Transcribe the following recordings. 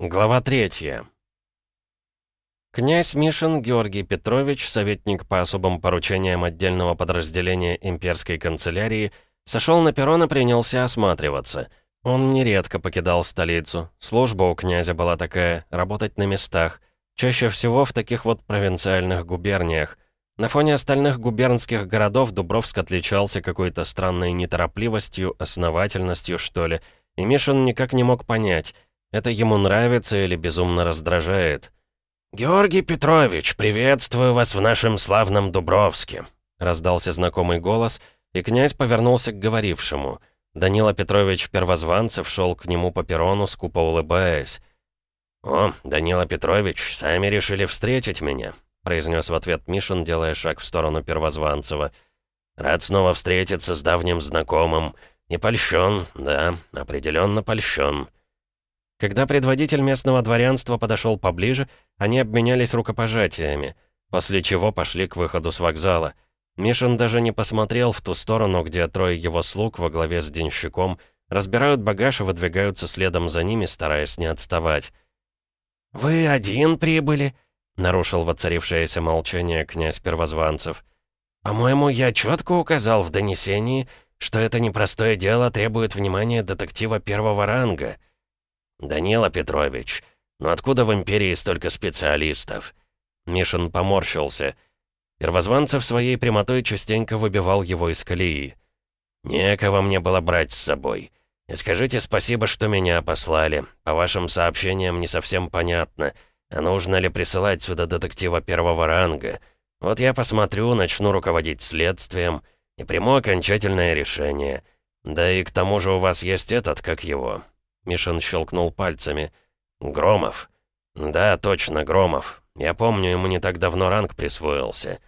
Глава третья. Князь Мишин Георгий Петрович, советник по особым поручениям отдельного подразделения имперской канцелярии, сошел на перрон и принялся осматриваться. Он нередко покидал столицу. Служба у князя была такая — работать на местах. Чаще всего в таких вот провинциальных губерниях. На фоне остальных губернских городов Дубровск отличался какой-то странной неторопливостью, основательностью, что ли, и Мишин никак не мог понять — это ему нравится или безумно раздражает. «Георгий Петрович, приветствую вас в нашем славном Дубровске», раздался знакомый голос, и князь повернулся к говорившему. Данила Петрович Первозванцев шел к нему по перрону, скупо улыбаясь. «О, Данила Петрович, сами решили встретить меня», произнес в ответ Мишин, делая шаг в сторону Первозванцева. «Рад снова встретиться с давним знакомым. И польщен, да, определенно польщен». Когда предводитель местного дворянства подошел поближе, они обменялись рукопожатиями, после чего пошли к выходу с вокзала. Мишин даже не посмотрел в ту сторону, где трое его слуг во главе с денщиком разбирают багаж и выдвигаются следом за ними, стараясь не отставать. «Вы один прибыли?» — нарушил воцарившееся молчание князь Первозванцев. «По-моему, я четко указал в донесении, что это непростое дело требует внимания детектива первого ранга». «Данила Петрович, ну откуда в Империи столько специалистов?» Мишин поморщился. Первозванцев своей прямотой частенько выбивал его из колеи. «Некого мне было брать с собой. И скажите спасибо, что меня послали. По вашим сообщениям не совсем понятно, а нужно ли присылать сюда детектива первого ранга. Вот я посмотрю, начну руководить следствием и приму окончательное решение. Да и к тому же у вас есть этот, как его, Мишин щелкнул пальцами. «Громов?» «Да, точно, Громов. Я помню, ему не так давно ранг присвоился».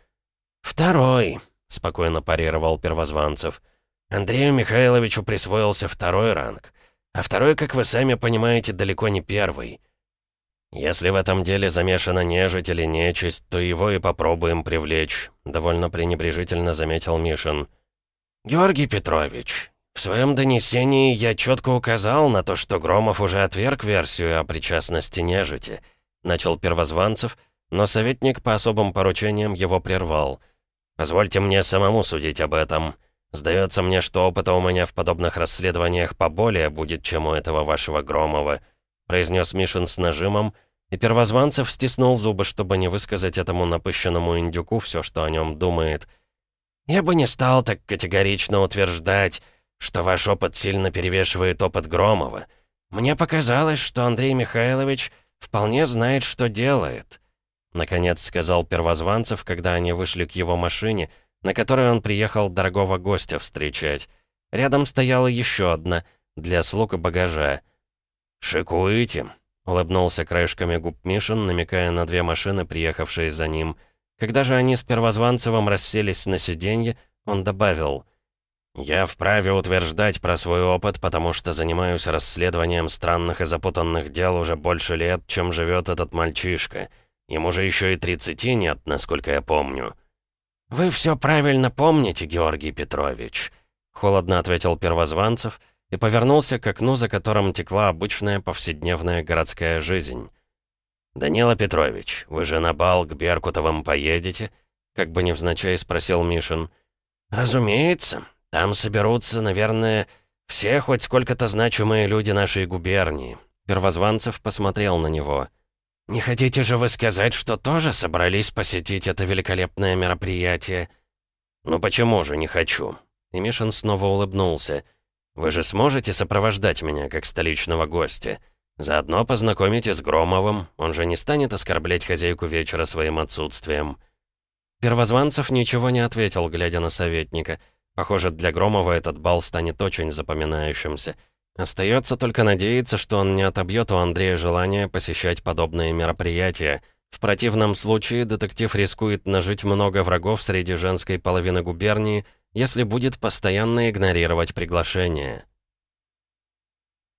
«Второй», — спокойно парировал Первозванцев. «Андрею Михайловичу присвоился второй ранг. А второй, как вы сами понимаете, далеко не первый». «Если в этом деле замешана нежить или нечисть, то его и попробуем привлечь», — довольно пренебрежительно заметил Мишин. «Георгий Петрович, в своем донесении я четко указал на то, что Громов уже отверг версию о причастности нежити. Начал Первозванцев, но советник по особым поручениям его прервал. «Позвольте мне самому судить об этом. Сдается мне, что опыта у меня в подобных расследованиях поболее будет, чем у этого вашего Громова», произнес Мишин с нажимом, и Первозванцев стиснул зубы, чтобы не высказать этому напыщенному индюку все, что о нем думает. «Я бы не стал так категорично утверждать», что ваш опыт сильно перевешивает опыт Громова. Мне показалось, что Андрей Михайлович вполне знает, что делает», — наконец сказал Первозванцев, когда они вышли к его машине, на которой он приехал дорогого гостя встречать. Рядом стояла еще одна, для слуг и багажа. «Шикуете?» — улыбнулся краешками губ Мишин, намекая на две машины, приехавшие за ним. Когда же они с Первозванцевым расселись на сиденье, он добавил — «Я вправе утверждать про свой опыт, потому что занимаюсь расследованием странных и запутанных дел уже больше лет, чем живет этот мальчишка. Ему же еще и 30 нет, насколько я помню». «Вы все правильно помните, Георгий Петрович», — холодно ответил Первозванцев и повернулся к окну, за которым текла обычная повседневная городская жизнь. «Данила Петрович, вы же на бал к Беркутовым поедете?» — как бы невзначай спросил Мишин. «Разумеется», там соберутся, наверное, все хоть сколько-то значимые люди нашей губернии». Первозванцев посмотрел на него. «Не хотите же вы сказать, что тоже собрались посетить это великолепное мероприятие?» «Ну почему же не хочу?» И Мишин снова улыбнулся. «Вы же сможете сопровождать меня, как столичного гостя? Заодно познакомите с Громовым, он же не станет оскорблять хозяйку вечера своим отсутствием». Первозванцев ничего не ответил, глядя на советника. Похоже, для Громова этот бал станет очень запоминающимся. Остается только надеяться, что он не отобьет у Андрея желание посещать подобные мероприятия. В противном случае детектив рискует нажить много врагов среди женской половины губернии, если будет постоянно игнорировать приглашение.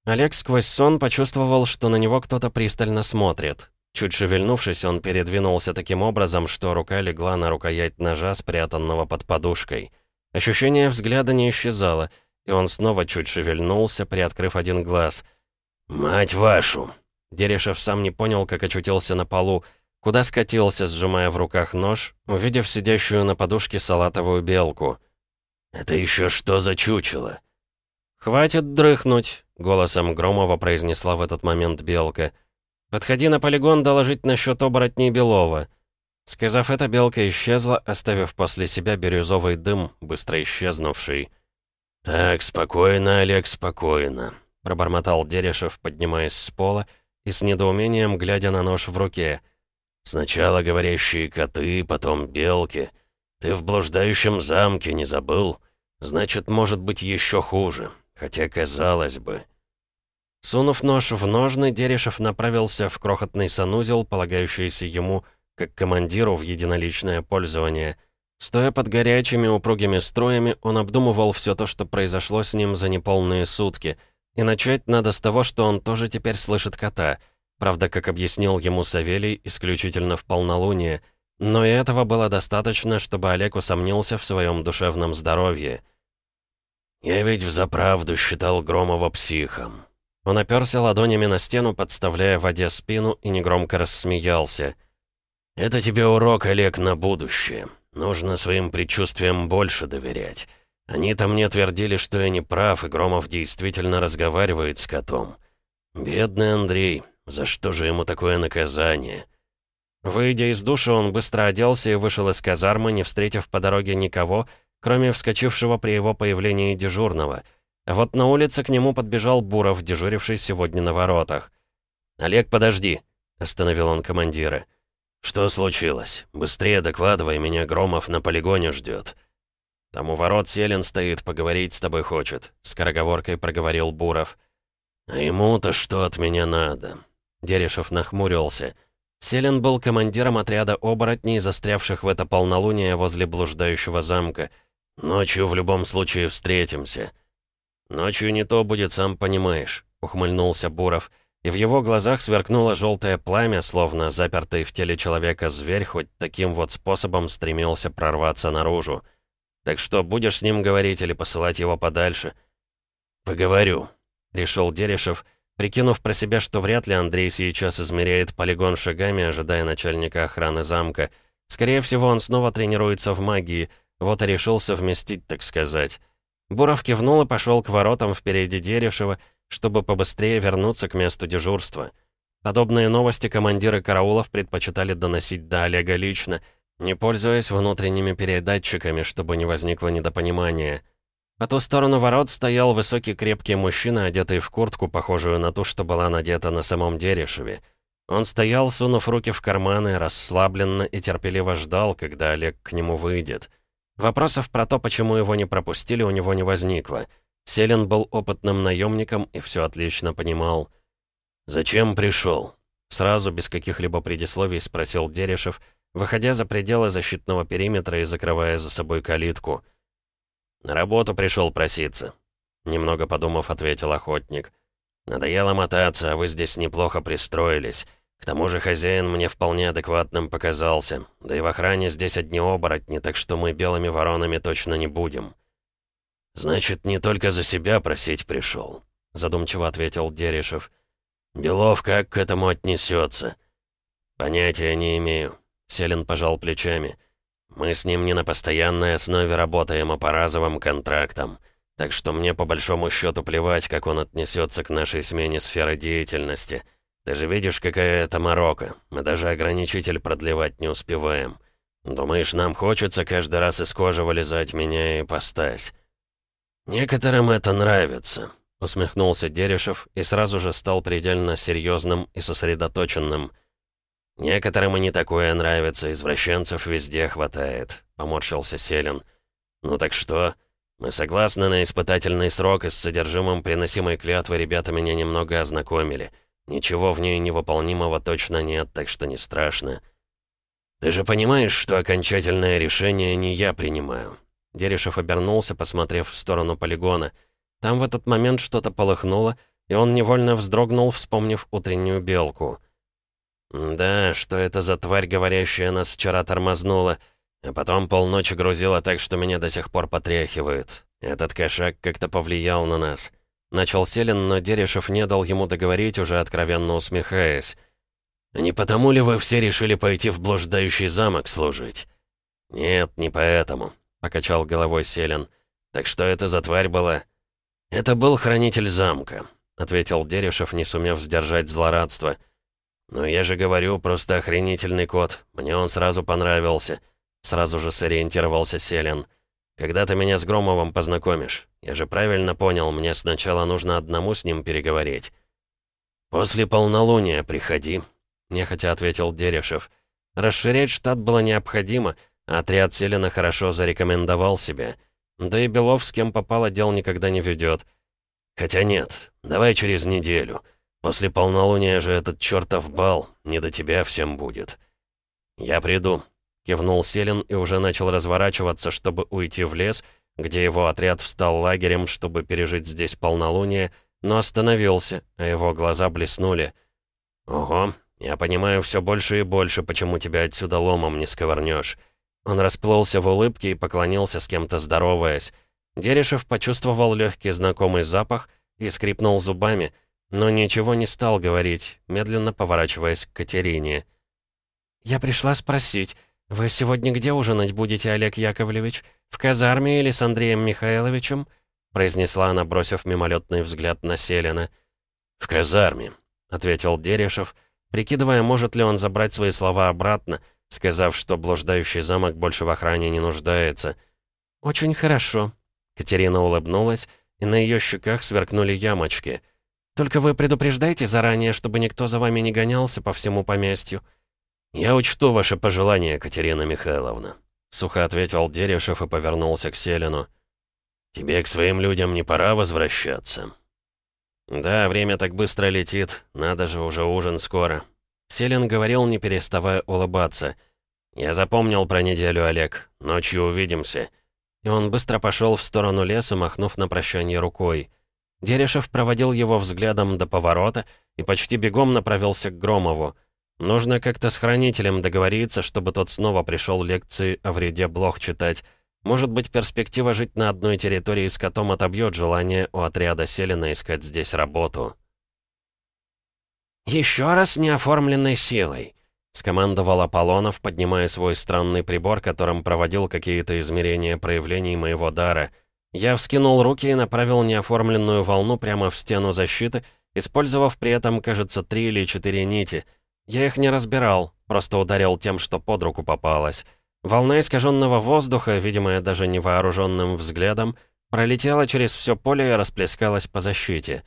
Олег сквозь сон почувствовал, что на него кто-то пристально смотрит. Чуть шевельнувшись, он передвинулся таким образом, что рука легла на рукоять ножа, спрятанного под подушкой. Ощущение взгляда не исчезало, и он снова чуть шевельнулся, приоткрыв один глаз. «Мать вашу!» Дерешев сам не понял, как очутился на полу, куда скатился, сжимая в руках нож, увидев сидящую на подушке салатовую белку. «Это еще что за чучело?» «Хватит дрыхнуть», — голосом Громова произнесла в этот момент белка. «Подходи на полигон доложить насчет оборотней Белова». Сказав это, белка исчезла, оставив после себя бирюзовый дым, быстро исчезнувший. «Так, спокойно, Олег, спокойно», — пробормотал Дерешев, поднимаясь с пола и с недоумением глядя на нож в руке. «Сначала говорящие коты, потом белки. Ты в блуждающем замке не забыл? Значит, может быть еще хуже, хотя казалось бы». Сунув нож в ножны, Дерешев направился в крохотный санузел, полагающийся ему, как командиру, в единоличное пользование. Стоя под горячими упругими строями, он обдумывал все то, что произошло с ним за неполные сутки. И начать надо с того, что он тоже теперь слышит кота. Правда, как объяснил ему Савелий, исключительно в полнолуние. Но и этого было достаточно, чтобы Олег усомнился в своем душевном здоровье. «Я ведь взаправду считал Громова психом», он оперся ладонями на стену, подставляя воде спину, и негромко рассмеялся. «Это тебе урок, Олег, на будущее. Нужно своим предчувствиям больше доверять. Они-то мне твердили, что я не прав, и Громов действительно разговаривает с котом. Бедный Андрей, за что же ему такое наказание?» Выйдя из душа, он быстро оделся и вышел из казармы, не встретив по дороге никого, кроме вскочившего при его появлении дежурного — вот на улице к нему подбежал Буров, дежуривший сегодня на воротах. «Олег, подожди», — остановил он командира. «Что случилось? Быстрее докладывай, меня Громов на полигоне ждет. «Там у ворот Селин стоит, поговорить с тобой хочет», — скороговоркой проговорил Буров. «А ему-то что от меня надо?» Дерешев нахмурился. Селин был командиром отряда оборотней, застрявших в это полнолуние возле блуждающего замка. «Ночью в любом случае встретимся». «Ночью не то будет, сам понимаешь», — ухмыльнулся Буров. И в его глазах сверкнуло желтое пламя, словно запертый в теле человека зверь хоть таким вот способом стремился прорваться наружу. «Так что, будешь с ним говорить или посылать его подальше?» «Поговорю», — решил Дерешев, прикинув про себя, что вряд ли Андрей сейчас измеряет полигон шагами, ожидая начальника охраны замка. Скорее всего, он снова тренируется в магии, вот и решил совместить, так сказать. Буров кивнул и пошел к воротам впереди Дерешева, чтобы побыстрее вернуться к месту дежурства. Подобные новости командиры караулов предпочитали доносить до Олега лично, не пользуясь внутренними передатчиками, чтобы не возникло недопонимания. По ту сторону ворот стоял высокий крепкий мужчина, одетый в куртку, похожую на ту, что была надета на самом Дерешеве. Он стоял, сунув руки в карманы, расслабленно и терпеливо ждал, когда Олег к нему выйдет. Вопросов про то, почему его не пропустили, у него не возникло. Селин был опытным наемником и все отлично понимал. «Зачем пришел?» Сразу, без каких-либо предисловий, спросил Дерешев, выходя за пределы защитного периметра и закрывая за собой калитку. «На работу пришел проситься», — немного подумав, ответил охотник. «Надоело мотаться, а вы здесь неплохо пристроились. К тому же хозяин мне вполне адекватным показался. Да и в охране здесь одни оборотни, так что мы белыми воронами точно не будем. «Значит, не только за себя просить пришел», — задумчиво ответил Дерешев. «Белов как к этому отнесется?» «Понятия не имею», — Селин пожал плечами. «Мы с ним не на постоянной основе работаем, а по разовым контрактам. Так что мне по большому счету плевать, как он отнесется к нашей смене сферы деятельности». Ты же видишь, какая это морока. Мы даже ограничитель продлевать не успеваем. Думаешь, нам хочется каждый раз из кожи вылезать, меня и постась?» «Некоторым это нравится», — усмехнулся Дерешев и сразу же стал предельно серьезным и сосредоточенным. «Некоторым и не такое нравится, извращенцев везде хватает», — поморщился Селин. «Ну так что? Мы согласны на испытательный срок, и с содержимым приносимой клятвы ребята меня немного ознакомили». Ничего в ней невыполнимого точно нет, так что не страшно. Ты же понимаешь, что окончательное решение не я принимаю. Дерешев обернулся, посмотрев в сторону полигона. Там в этот момент что-то полыхнуло, и он невольно вздрогнул, вспомнив утреннюю белку. «Да, что это за тварь, говорящая, нас вчера тормознула, а потом полночи грузила так, что меня до сих пор потряхивает. Этот кошак как-то повлиял на нас. Начал Селин, но Дерешев не дал ему договорить, уже откровенно усмехаясь. «Не потому ли вы все решили пойти в блуждающий замок служить?» «Нет, не поэтому», — покачал головой Селин. «Так что это за тварь была?» «Это был хранитель замка», — ответил Дерешев, не сумев сдержать злорадство. «Но я же говорю, просто охренительный кот. Мне он сразу понравился». Сразу же сориентировался Селин. «Когда ты меня с Громовым познакомишь? Я же правильно понял, мне сначала нужно одному с ним переговорить». «После полнолуния приходи», — нехотя ответил Дерешев. Расширять штат было необходимо, отряд Селина хорошо зарекомендовал себя. Да и Белов с кем попало дел никогда не ведет. «Хотя нет, давай через неделю. После полнолуния же этот чертов бал, не до тебя всем будет». «Я приду», Кивнул Селин и уже начал разворачиваться, чтобы уйти в лес, где его отряд встал лагерем, чтобы пережить здесь полнолуние, но остановился, а его глаза блеснули. «Ого, я понимаю все больше и больше, почему тебя отсюда ломом не сковырнешь». Он расплылся в улыбке и поклонился с кем-то здороваясь. Дерешев почувствовал легкий знакомый запах и скрипнул зубами, но ничего не стал говорить, медленно поворачиваясь к Катерине. «Я пришла спросить, «Вы сегодня где ужинать будете, Олег Яковлевич? В казарме или с Андреем Михайловичем?» произнесла она, бросив мимолетный взгляд на Селина. «В казарме», — ответил Дерешев, прикидывая, может ли он забрать свои слова обратно, сказав, что блуждающий замок больше в охране не нуждается. «Очень хорошо», — Катерина улыбнулась, и на ее щеках сверкнули ямочки. «Только вы предупреждайте заранее, чтобы никто за вами не гонялся по всему поместью». «Я учту ваше пожелание, Катерина Михайловна», — сухо ответил Дерешев и повернулся к Селину. «Тебе к своим людям не пора возвращаться?» «Да, время так быстро летит. Надо же, уже ужин скоро». Селин говорил, не переставая улыбаться. «Я запомнил про неделю, Олег. Ночью увидимся». И он быстро пошел в сторону леса, махнув на прощание рукой. Дерешев проводил его взглядом до поворота и почти бегом направился к Громову. Нужно как-то с хранителем договориться, чтобы тот снова пришел лекции о вреде блох читать. Может быть, перспектива жить на одной территории с котом отобьет желание у отряда Селина искать здесь работу. «Еще раз неоформленной силой», — скомандовал Аполлонов, поднимая свой странный прибор, которым проводил какие-то измерения проявлений моего дара. Я вскинул руки и направил неоформленную волну прямо в стену защиты, использовав при этом, кажется, три или четыре нити — я их не разбирал, просто ударил тем, что под руку попалось. Волна искаженного воздуха, видимая даже невооруженным взглядом, пролетела через все поле и расплескалась по защите.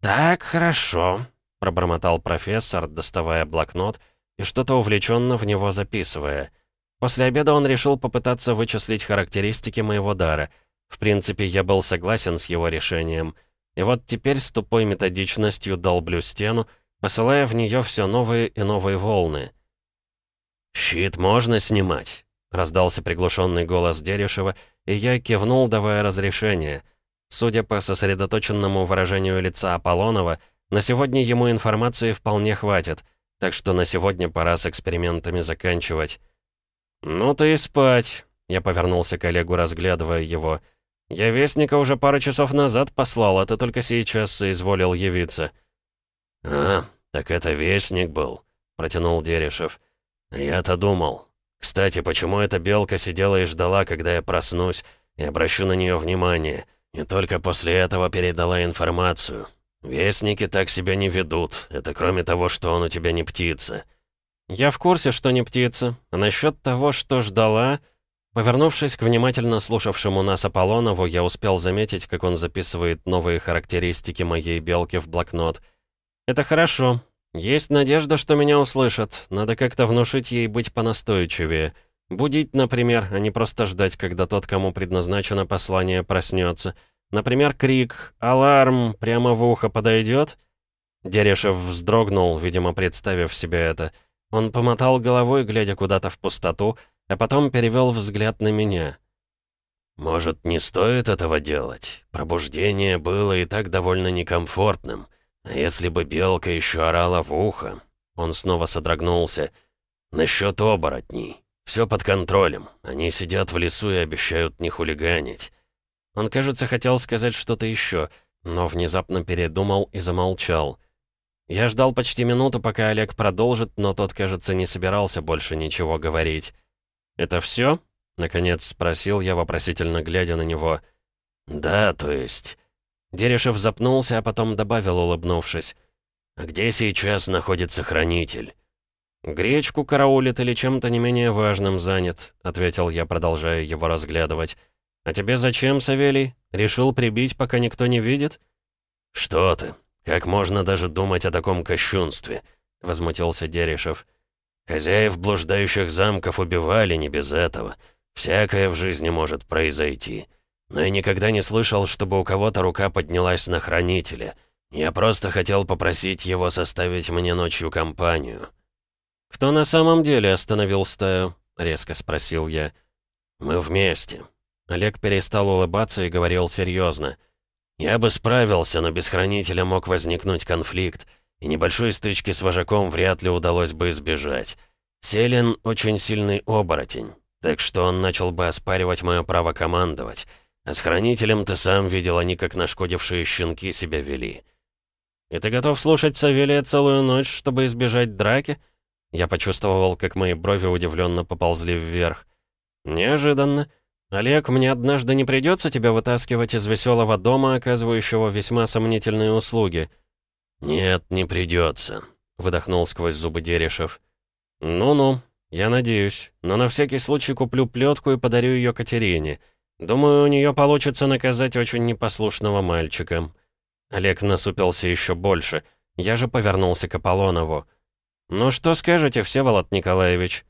«Так, хорошо», — пробормотал профессор, доставая блокнот и что-то увлеченно в него записывая. После обеда он решил попытаться вычислить характеристики моего дара. В принципе, я был согласен с его решением. И вот теперь с тупой методичностью долблю стену, посылая в нее все новые и новые волны. «Щит можно снимать?» — раздался приглушенный голос Дерешева, и я кивнул, давая разрешение. Судя по сосредоточенному выражению лица Аполлонова, на сегодня ему информации вполне хватит, так что на сегодня пора с экспериментами заканчивать. «Ну ты и спать», — я повернулся к Олегу, разглядывая его. «Я Вестника уже пару часов назад послал, а ты только сейчас соизволил явиться». «А, так это Вестник был», — протянул Дерешев. «Я-то думал. Кстати, почему эта белка сидела и ждала, когда я проснусь, и обращу на нее внимание, и только после этого передала информацию? Вестники так себя не ведут, это кроме того, что он у тебя не птица». «Я в курсе, что не птица. А насчет того, что ждала...» Повернувшись к внимательно слушавшему нас Аполлонову, я успел заметить, как он записывает новые характеристики моей белки в блокнот — «Это хорошо. Есть надежда, что меня услышат. Надо как-то внушить ей быть понастойчивее. Будить, например, а не просто ждать, когда тот, кому предназначено послание, проснется. Например, крик «Аларм!» прямо в ухо подойдет?» Дерешев вздрогнул, видимо, представив себе это. Он помотал головой, глядя куда-то в пустоту, а потом перевел взгляд на меня. «Может, не стоит этого делать? Пробуждение было и так довольно некомфортным. А если бы белка еще орала в ухо? Он снова содрогнулся. Насчет оборотней. Все под контролем. Они сидят в лесу и обещают не хулиганить. Он, кажется, хотел сказать что-то еще, но внезапно передумал и замолчал. Я ждал почти минуту, пока Олег продолжит, но тот, кажется, не собирался больше ничего говорить. «Это все? наконец спросил я, вопросительно глядя на него. «Да, то есть...» Дерешев запнулся, а потом добавил, улыбнувшись. «А где сейчас находится хранитель?» «Гречку караулит или чем-то не менее важным занят», — ответил я, продолжая его разглядывать. «А тебе зачем, Савелий? Решил прибить, пока никто не видит?» «Что ты? Как можно даже думать о таком кощунстве?» — возмутился Дерешев. «Хозяев блуждающих замков убивали не без этого. Всякое в жизни может произойти. Но я никогда не слышал, чтобы у кого-то рука поднялась на хранителя. Я просто хотел попросить его составить мне ночью компанию». «Кто на самом деле остановил стаю?» — резко спросил я. «Мы вместе». Олег перестал улыбаться и говорил серьезно. «Я бы справился, но без хранителя мог возникнуть конфликт, и небольшой стычки с вожаком вряд ли удалось бы избежать. Селин очень сильный оборотень, так что он начал бы оспаривать мое право командовать». А с хранителем ты сам видел, они как нашкодившие щенки себя вели. И ты готов слушать Савелия целую ночь, чтобы избежать драки? Я почувствовал, как мои брови удивленно поползли вверх. Неожиданно. Олег, мне однажды не придется тебя вытаскивать из веселого дома, оказывающего весьма сомнительные услуги. Нет, не придется, выдохнул сквозь зубы Дерешев. Ну-ну, я надеюсь, но на всякий случай куплю плетку и подарю ее Катерине. Думаю, у нее получится наказать очень непослушного мальчика. Олег насупился еще больше. Я же повернулся к Аполлонову. «Ну что скажете, Всеволод Николаевич?»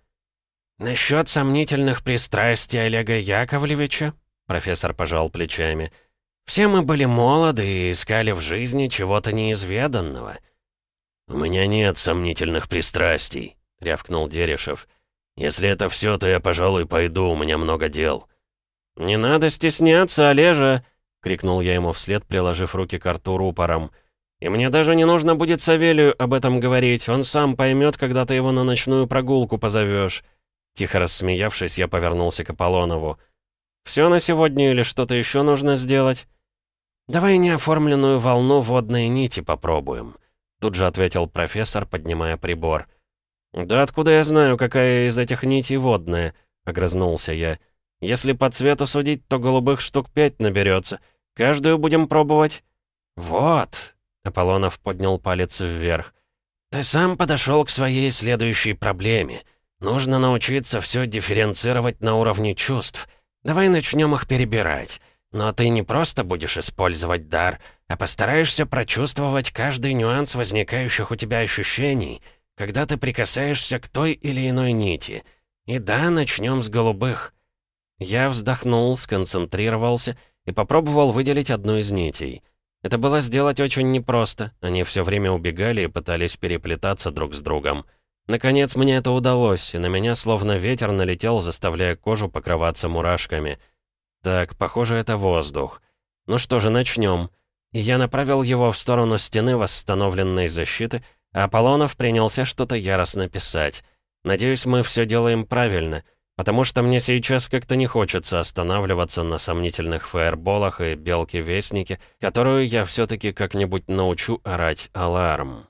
«Насчет сомнительных пристрастий Олега Яковлевича?» Профессор пожал плечами. «Все мы были молоды и искали в жизни чего-то неизведанного». «У меня нет сомнительных пристрастий», — рявкнул Дерешев. «Если это все, то я, пожалуй, пойду, у меня много дел». «Не надо стесняться, Олежа!» — крикнул я ему вслед, приложив руки к рту рупором. «И мне даже не нужно будет Савелию об этом говорить, он сам поймет, когда ты его на ночную прогулку позовешь». Тихо рассмеявшись, я повернулся к Аполлонову. «Все на сегодня или что-то еще нужно сделать?» «Давай неоформленную волну водной нити попробуем», — тут же ответил профессор, поднимая прибор. «Да откуда я знаю, какая из этих нитей водная?» — огрызнулся я. Если по цвету судить, то голубых штук пять наберется. Каждую будем пробовать». «Вот», — Аполлонов поднял палец вверх. «Ты сам подошел к своей следующей проблеме. Нужно научиться все дифференцировать на уровне чувств. Давай начнем их перебирать. Но ты не просто будешь использовать дар, а постараешься прочувствовать каждый нюанс возникающих у тебя ощущений, когда ты прикасаешься к той или иной нити. И да, начнем с голубых. Я вздохнул, сконцентрировался и попробовал выделить одну из нитей. Это было сделать очень непросто, они все время убегали и пытались переплетаться друг с другом. Наконец мне это удалось, и на меня словно ветер налетел, заставляя кожу покрываться мурашками. Так, похоже, это воздух. Ну что же, начнем. И я направил его в сторону стены восстановленной защиты, а Аполлонов принялся что-то яростно писать. Надеюсь, мы все делаем правильно — Потому что мне сейчас как-то не хочется останавливаться на сомнительных фаерболах и белке-вестнике, которую я все-таки как-нибудь научу орать аларм.